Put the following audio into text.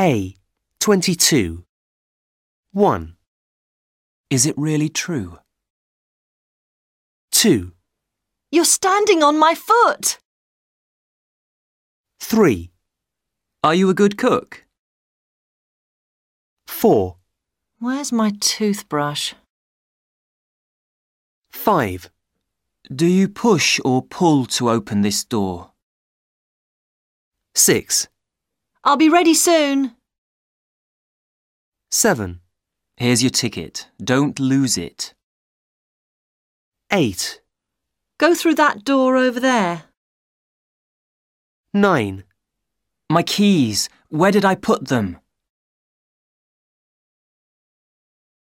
A. 22. 1, Is it really true? 2, You're standing on my foot. 3, Are you a good cook? 4, Where's my toothbrush? 5, Do you push or pull to open this door? 6, I'll be ready soon. 7, Here's your ticket. Don't lose it. 8, Go through that door over there. 9, My keys. Where did I put them?